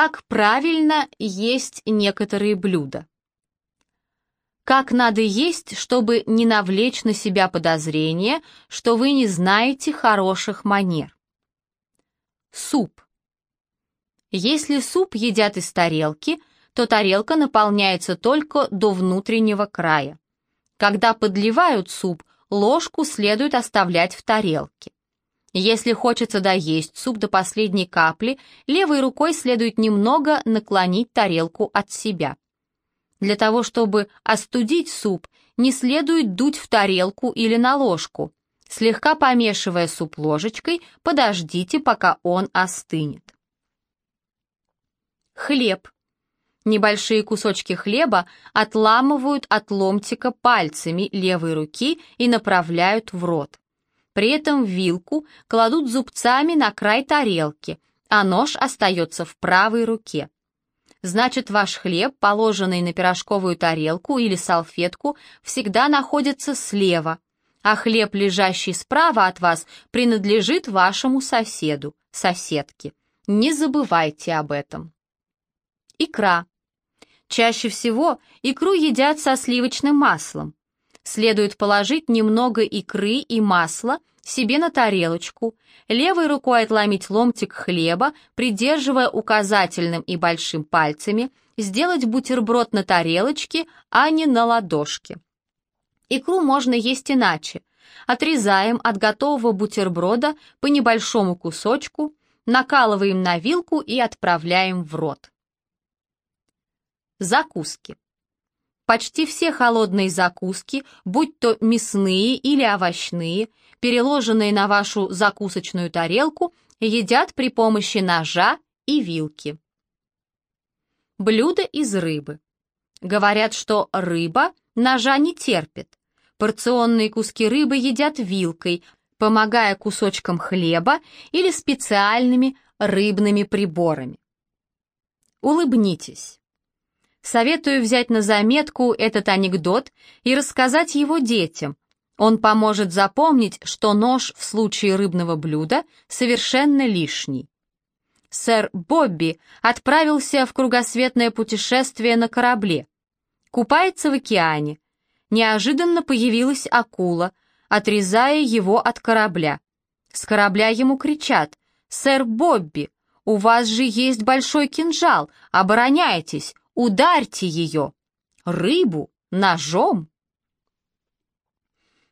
Как правильно есть некоторые блюда? Как надо есть, чтобы не навлечь на себя подозрение, что вы не знаете хороших манер? Суп. Если суп едят из тарелки, то тарелка наполняется только до внутреннего края. Когда подливают суп, ложку следует оставлять в тарелке. Если хочется доесть суп до последней капли, левой рукой следует немного наклонить тарелку от себя. Для того, чтобы остудить суп, не следует дуть в тарелку или на ложку. Слегка помешивая суп ложечкой, подождите, пока он остынет. Хлеб. Небольшие кусочки хлеба отламывают от ломтика пальцами левой руки и направляют в рот. При этом вилку кладут зубцами на край тарелки, а нож остается в правой руке. Значит, ваш хлеб, положенный на пирожковую тарелку или салфетку, всегда находится слева, а хлеб, лежащий справа от вас, принадлежит вашему соседу, соседке. Не забывайте об этом. Икра. Чаще всего икру едят со сливочным маслом. Следует положить немного икры и масла себе на тарелочку, левой рукой отломить ломтик хлеба, придерживая указательным и большим пальцами, сделать бутерброд на тарелочке, а не на ладошке. Икру можно есть иначе. Отрезаем от готового бутерброда по небольшому кусочку, накалываем на вилку и отправляем в рот. Закуски. Почти все холодные закуски, будь то мясные или овощные, переложенные на вашу закусочную тарелку, едят при помощи ножа и вилки. Блюдо из рыбы. Говорят, что рыба ножа не терпит. Порционные куски рыбы едят вилкой, помогая кусочкам хлеба или специальными рыбными приборами. Улыбнитесь. Советую взять на заметку этот анекдот и рассказать его детям. Он поможет запомнить, что нож в случае рыбного блюда совершенно лишний. Сэр Бобби отправился в кругосветное путешествие на корабле. Купается в океане. Неожиданно появилась акула, отрезая его от корабля. С корабля ему кричат «Сэр Бобби, у вас же есть большой кинжал, обороняйтесь, Ударьте ее! Рыбу! Ножом!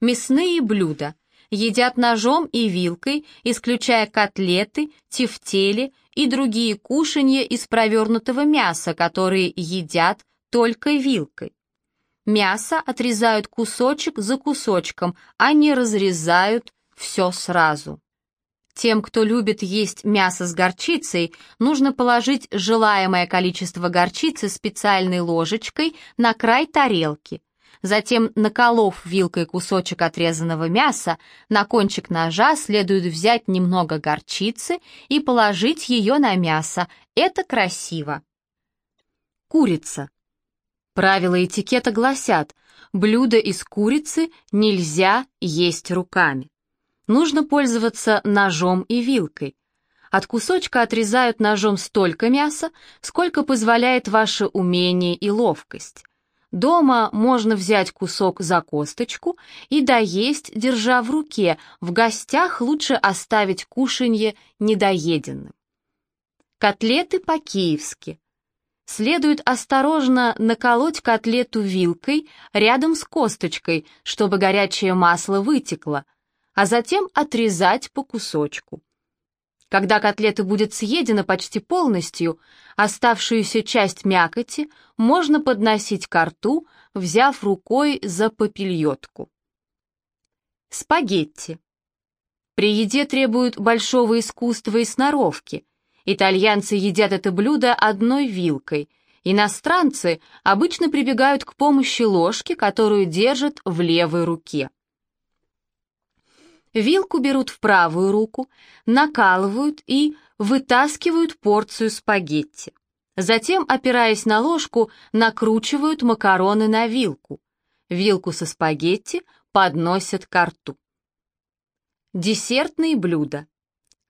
Мясные блюда. Едят ножом и вилкой, исключая котлеты, тефтели и другие кушанья из провернутого мяса, которые едят только вилкой. Мясо отрезают кусочек за кусочком, а не разрезают все сразу. Тем, кто любит есть мясо с горчицей, нужно положить желаемое количество горчицы специальной ложечкой на край тарелки. Затем, наколов вилкой кусочек отрезанного мяса, на кончик ножа следует взять немного горчицы и положить ее на мясо. Это красиво. Курица. Правила этикета гласят, блюдо из курицы нельзя есть руками. Нужно пользоваться ножом и вилкой. От кусочка отрезают ножом столько мяса, сколько позволяет ваше умение и ловкость. Дома можно взять кусок за косточку и доесть, держа в руке, в гостях лучше оставить кушанье недоеденным. Котлеты по-киевски. Следует осторожно наколоть котлету вилкой рядом с косточкой, чтобы горячее масло вытекло, а затем отрезать по кусочку. Когда котлета будет съедена почти полностью, оставшуюся часть мякоти можно подносить ко рту, взяв рукой за попельотку. Спагетти. При еде требуют большого искусства и сноровки. Итальянцы едят это блюдо одной вилкой. Иностранцы обычно прибегают к помощи ложки, которую держат в левой руке. Вилку берут в правую руку, накалывают и вытаскивают порцию спагетти. Затем, опираясь на ложку, накручивают макароны на вилку. Вилку со спагетти подносят к рту. Десертные блюда.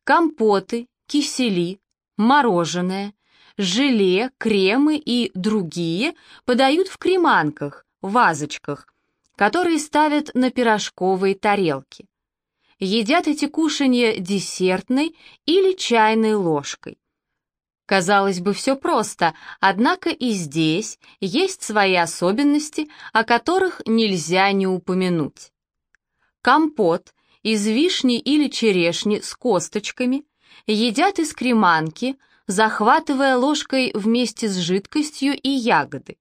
Компоты, кисели, мороженое, желе, кремы и другие подают в креманках, вазочках, которые ставят на пирожковые тарелки. Едят эти кушанья десертной или чайной ложкой. Казалось бы, все просто, однако и здесь есть свои особенности, о которых нельзя не упомянуть. Компот из вишни или черешни с косточками едят из креманки, захватывая ложкой вместе с жидкостью и ягоды.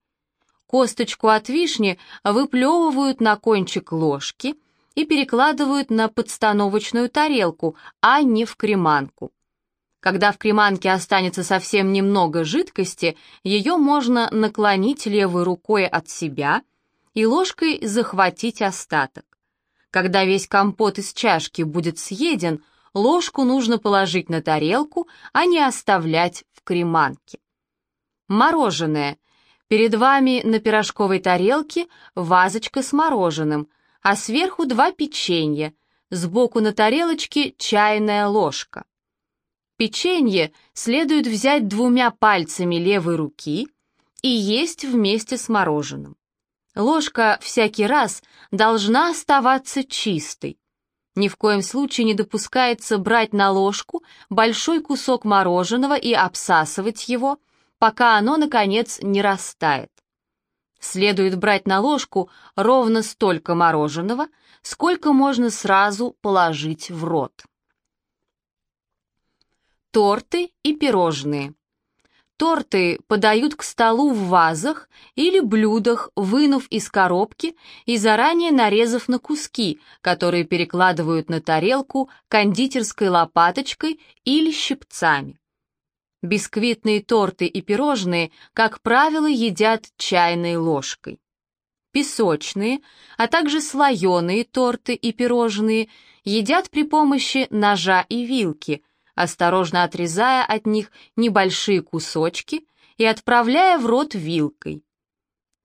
Косточку от вишни выплевывают на кончик ложки и перекладывают на подстановочную тарелку, а не в креманку. Когда в креманке останется совсем немного жидкости, ее можно наклонить левой рукой от себя и ложкой захватить остаток. Когда весь компот из чашки будет съеден, ложку нужно положить на тарелку, а не оставлять в креманке. Мороженое. Перед вами на пирожковой тарелке вазочка с мороженым, а сверху два печенья, сбоку на тарелочке чайная ложка. Печенье следует взять двумя пальцами левой руки и есть вместе с мороженым. Ложка всякий раз должна оставаться чистой. Ни в коем случае не допускается брать на ложку большой кусок мороженого и обсасывать его, пока оно, наконец, не растает. Следует брать на ложку ровно столько мороженого, сколько можно сразу положить в рот торты и пирожные. Торты подают к столу в вазах или блюдах, вынув из коробки и заранее нарезав на куски, которые перекладывают на тарелку кондитерской лопаточкой или щипцами. Бисквитные торты и пирожные, как правило, едят чайной ложкой. Песочные, а также слоеные торты и пирожные едят при помощи ножа и вилки, осторожно отрезая от них небольшие кусочки и отправляя в рот вилкой.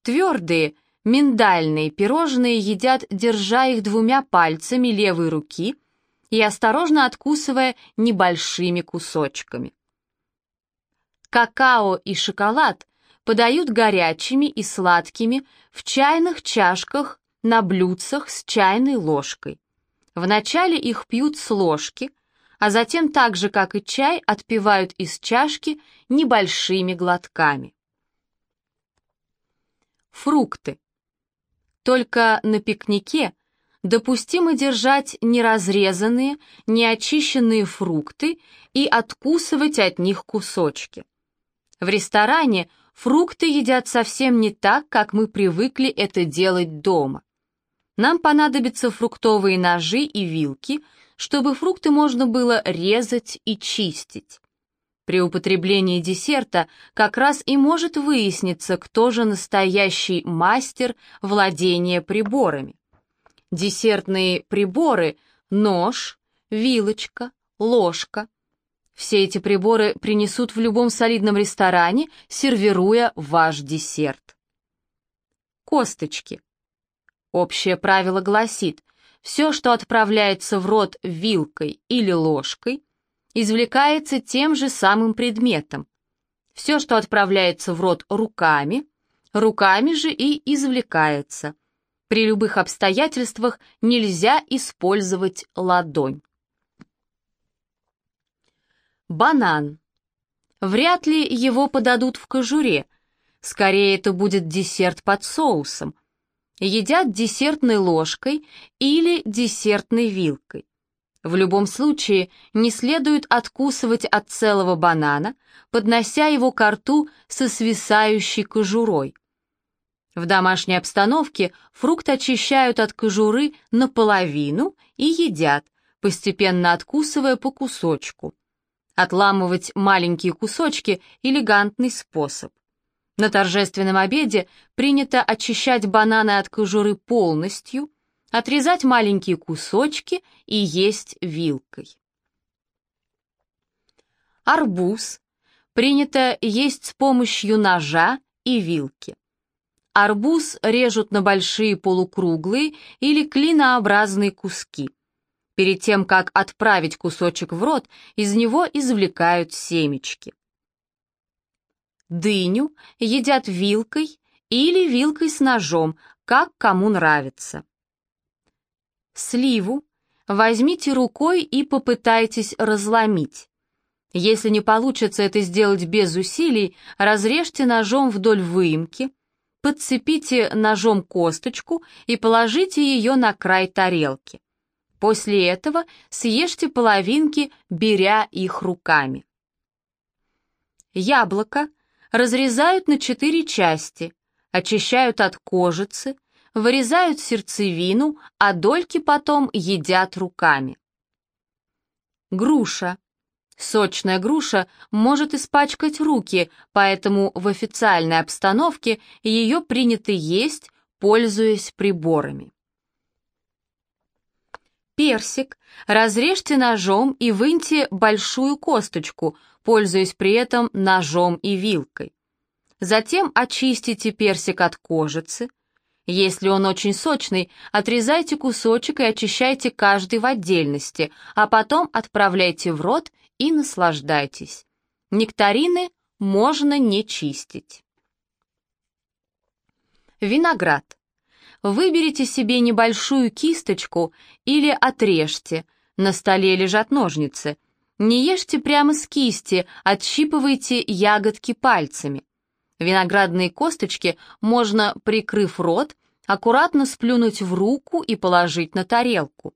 Твердые, миндальные пирожные едят, держа их двумя пальцами левой руки и осторожно откусывая небольшими кусочками. Какао и шоколад подают горячими и сладкими в чайных чашках на блюдцах с чайной ложкой. Вначале их пьют с ложки – а затем так же, как и чай, отпивают из чашки небольшими глотками. Фрукты. Только на пикнике допустимо держать неразрезанные, неочищенные фрукты и откусывать от них кусочки. В ресторане фрукты едят совсем не так, как мы привыкли это делать дома. Нам понадобятся фруктовые ножи и вилки – чтобы фрукты можно было резать и чистить. При употреблении десерта как раз и может выясниться, кто же настоящий мастер владения приборами. Десертные приборы – нож, вилочка, ложка. Все эти приборы принесут в любом солидном ресторане, сервируя ваш десерт. Косточки. Общее правило гласит, все, что отправляется в рот вилкой или ложкой, извлекается тем же самым предметом. Все, что отправляется в рот руками, руками же и извлекается. При любых обстоятельствах нельзя использовать ладонь. Банан. Вряд ли его подадут в кожуре. Скорее, это будет десерт под соусом едят десертной ложкой или десертной вилкой. В любом случае не следует откусывать от целого банана, поднося его к рту со свисающей кожурой. В домашней обстановке фрукт очищают от кожуры наполовину и едят, постепенно откусывая по кусочку. Отламывать маленькие кусочки – элегантный способ. На торжественном обеде принято очищать бананы от кожуры полностью, отрезать маленькие кусочки и есть вилкой. Арбуз принято есть с помощью ножа и вилки. Арбуз режут на большие полукруглые или клинообразные куски. Перед тем, как отправить кусочек в рот, из него извлекают семечки. Дыню едят вилкой или вилкой с ножом, как кому нравится. Сливу возьмите рукой и попытайтесь разломить. Если не получится это сделать без усилий, разрежьте ножом вдоль выемки, подцепите ножом косточку и положите ее на край тарелки. После этого съешьте половинки, беря их руками. Яблоко разрезают на четыре части, очищают от кожицы, вырезают сердцевину, а дольки потом едят руками. Груша. Сочная груша может испачкать руки, поэтому в официальной обстановке ее принято есть, пользуясь приборами. Персик разрежьте ножом и выньте большую косточку, пользуясь при этом ножом и вилкой. Затем очистите персик от кожицы. Если он очень сочный, отрезайте кусочек и очищайте каждый в отдельности, а потом отправляйте в рот и наслаждайтесь. Нектарины можно не чистить. Виноград. Выберите себе небольшую кисточку или отрежьте. На столе лежат ножницы. Не ешьте прямо с кисти, отщипывайте ягодки пальцами. Виноградные косточки можно, прикрыв рот, аккуратно сплюнуть в руку и положить на тарелку.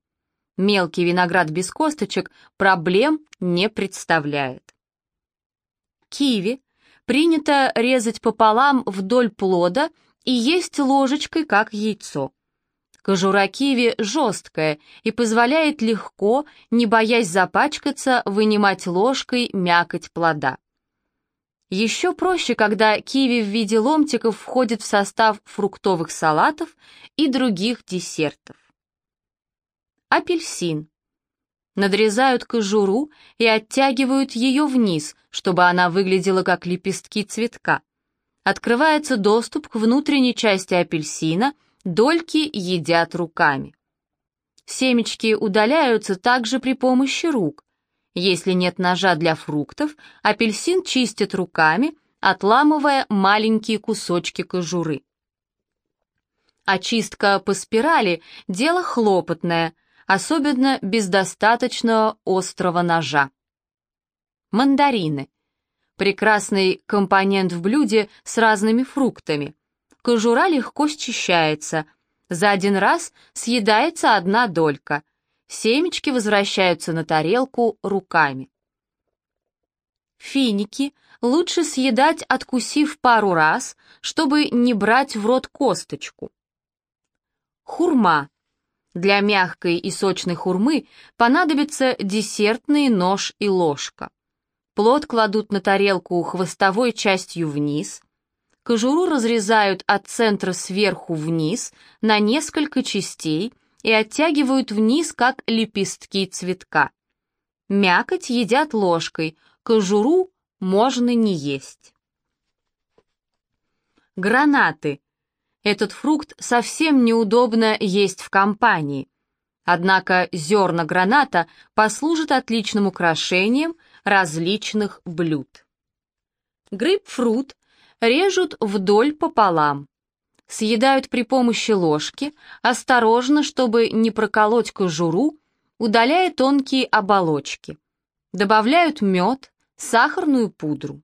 Мелкий виноград без косточек проблем не представляет. Киви принято резать пополам вдоль плода и есть ложечкой, как яйцо. Кожура киви жесткая и позволяет легко, не боясь запачкаться, вынимать ложкой мякоть плода. Еще проще, когда киви в виде ломтиков входит в состав фруктовых салатов и других десертов. Апельсин. Надрезают кожуру и оттягивают ее вниз, чтобы она выглядела как лепестки цветка открывается доступ к внутренней части апельсина, дольки едят руками. Семечки удаляются также при помощи рук. Если нет ножа для фруктов, апельсин чистят руками, отламывая маленькие кусочки кожуры. Очистка по спирали – дело хлопотное, особенно без достаточно острого ножа. Мандарины. Прекрасный компонент в блюде с разными фруктами. Кожура легко счищается. За один раз съедается одна долька. Семечки возвращаются на тарелку руками. Финики лучше съедать, откусив пару раз, чтобы не брать в рот косточку. Хурма. Для мягкой и сочной хурмы понадобится десертный нож и ложка. Плод кладут на тарелку хвостовой частью вниз. Кожуру разрезают от центра сверху вниз на несколько частей и оттягивают вниз, как лепестки цветка. Мякоть едят ложкой, кожуру можно не есть. Гранаты. Этот фрукт совсем неудобно есть в компании. Однако зерна граната послужат отличным украшением различных блюд. Грейпфрут режут вдоль пополам. Съедают при помощи ложки, осторожно, чтобы не проколоть кожуру, удаляя тонкие оболочки. Добавляют мед, сахарную пудру.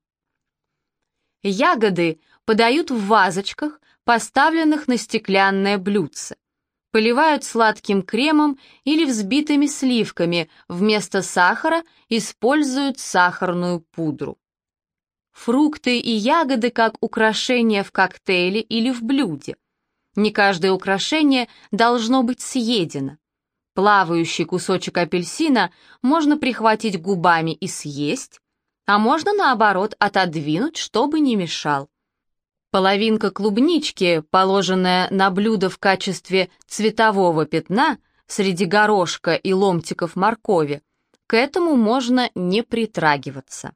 Ягоды подают в вазочках, поставленных на стеклянное блюдце поливают сладким кремом или взбитыми сливками, вместо сахара используют сахарную пудру. Фрукты и ягоды как украшение в коктейле или в блюде. Не каждое украшение должно быть съедено. Плавающий кусочек апельсина можно прихватить губами и съесть, а можно, наоборот, отодвинуть, чтобы не мешал. Половинка клубнички, положенная на блюдо в качестве цветового пятна среди горошка и ломтиков моркови, к этому можно не притрагиваться.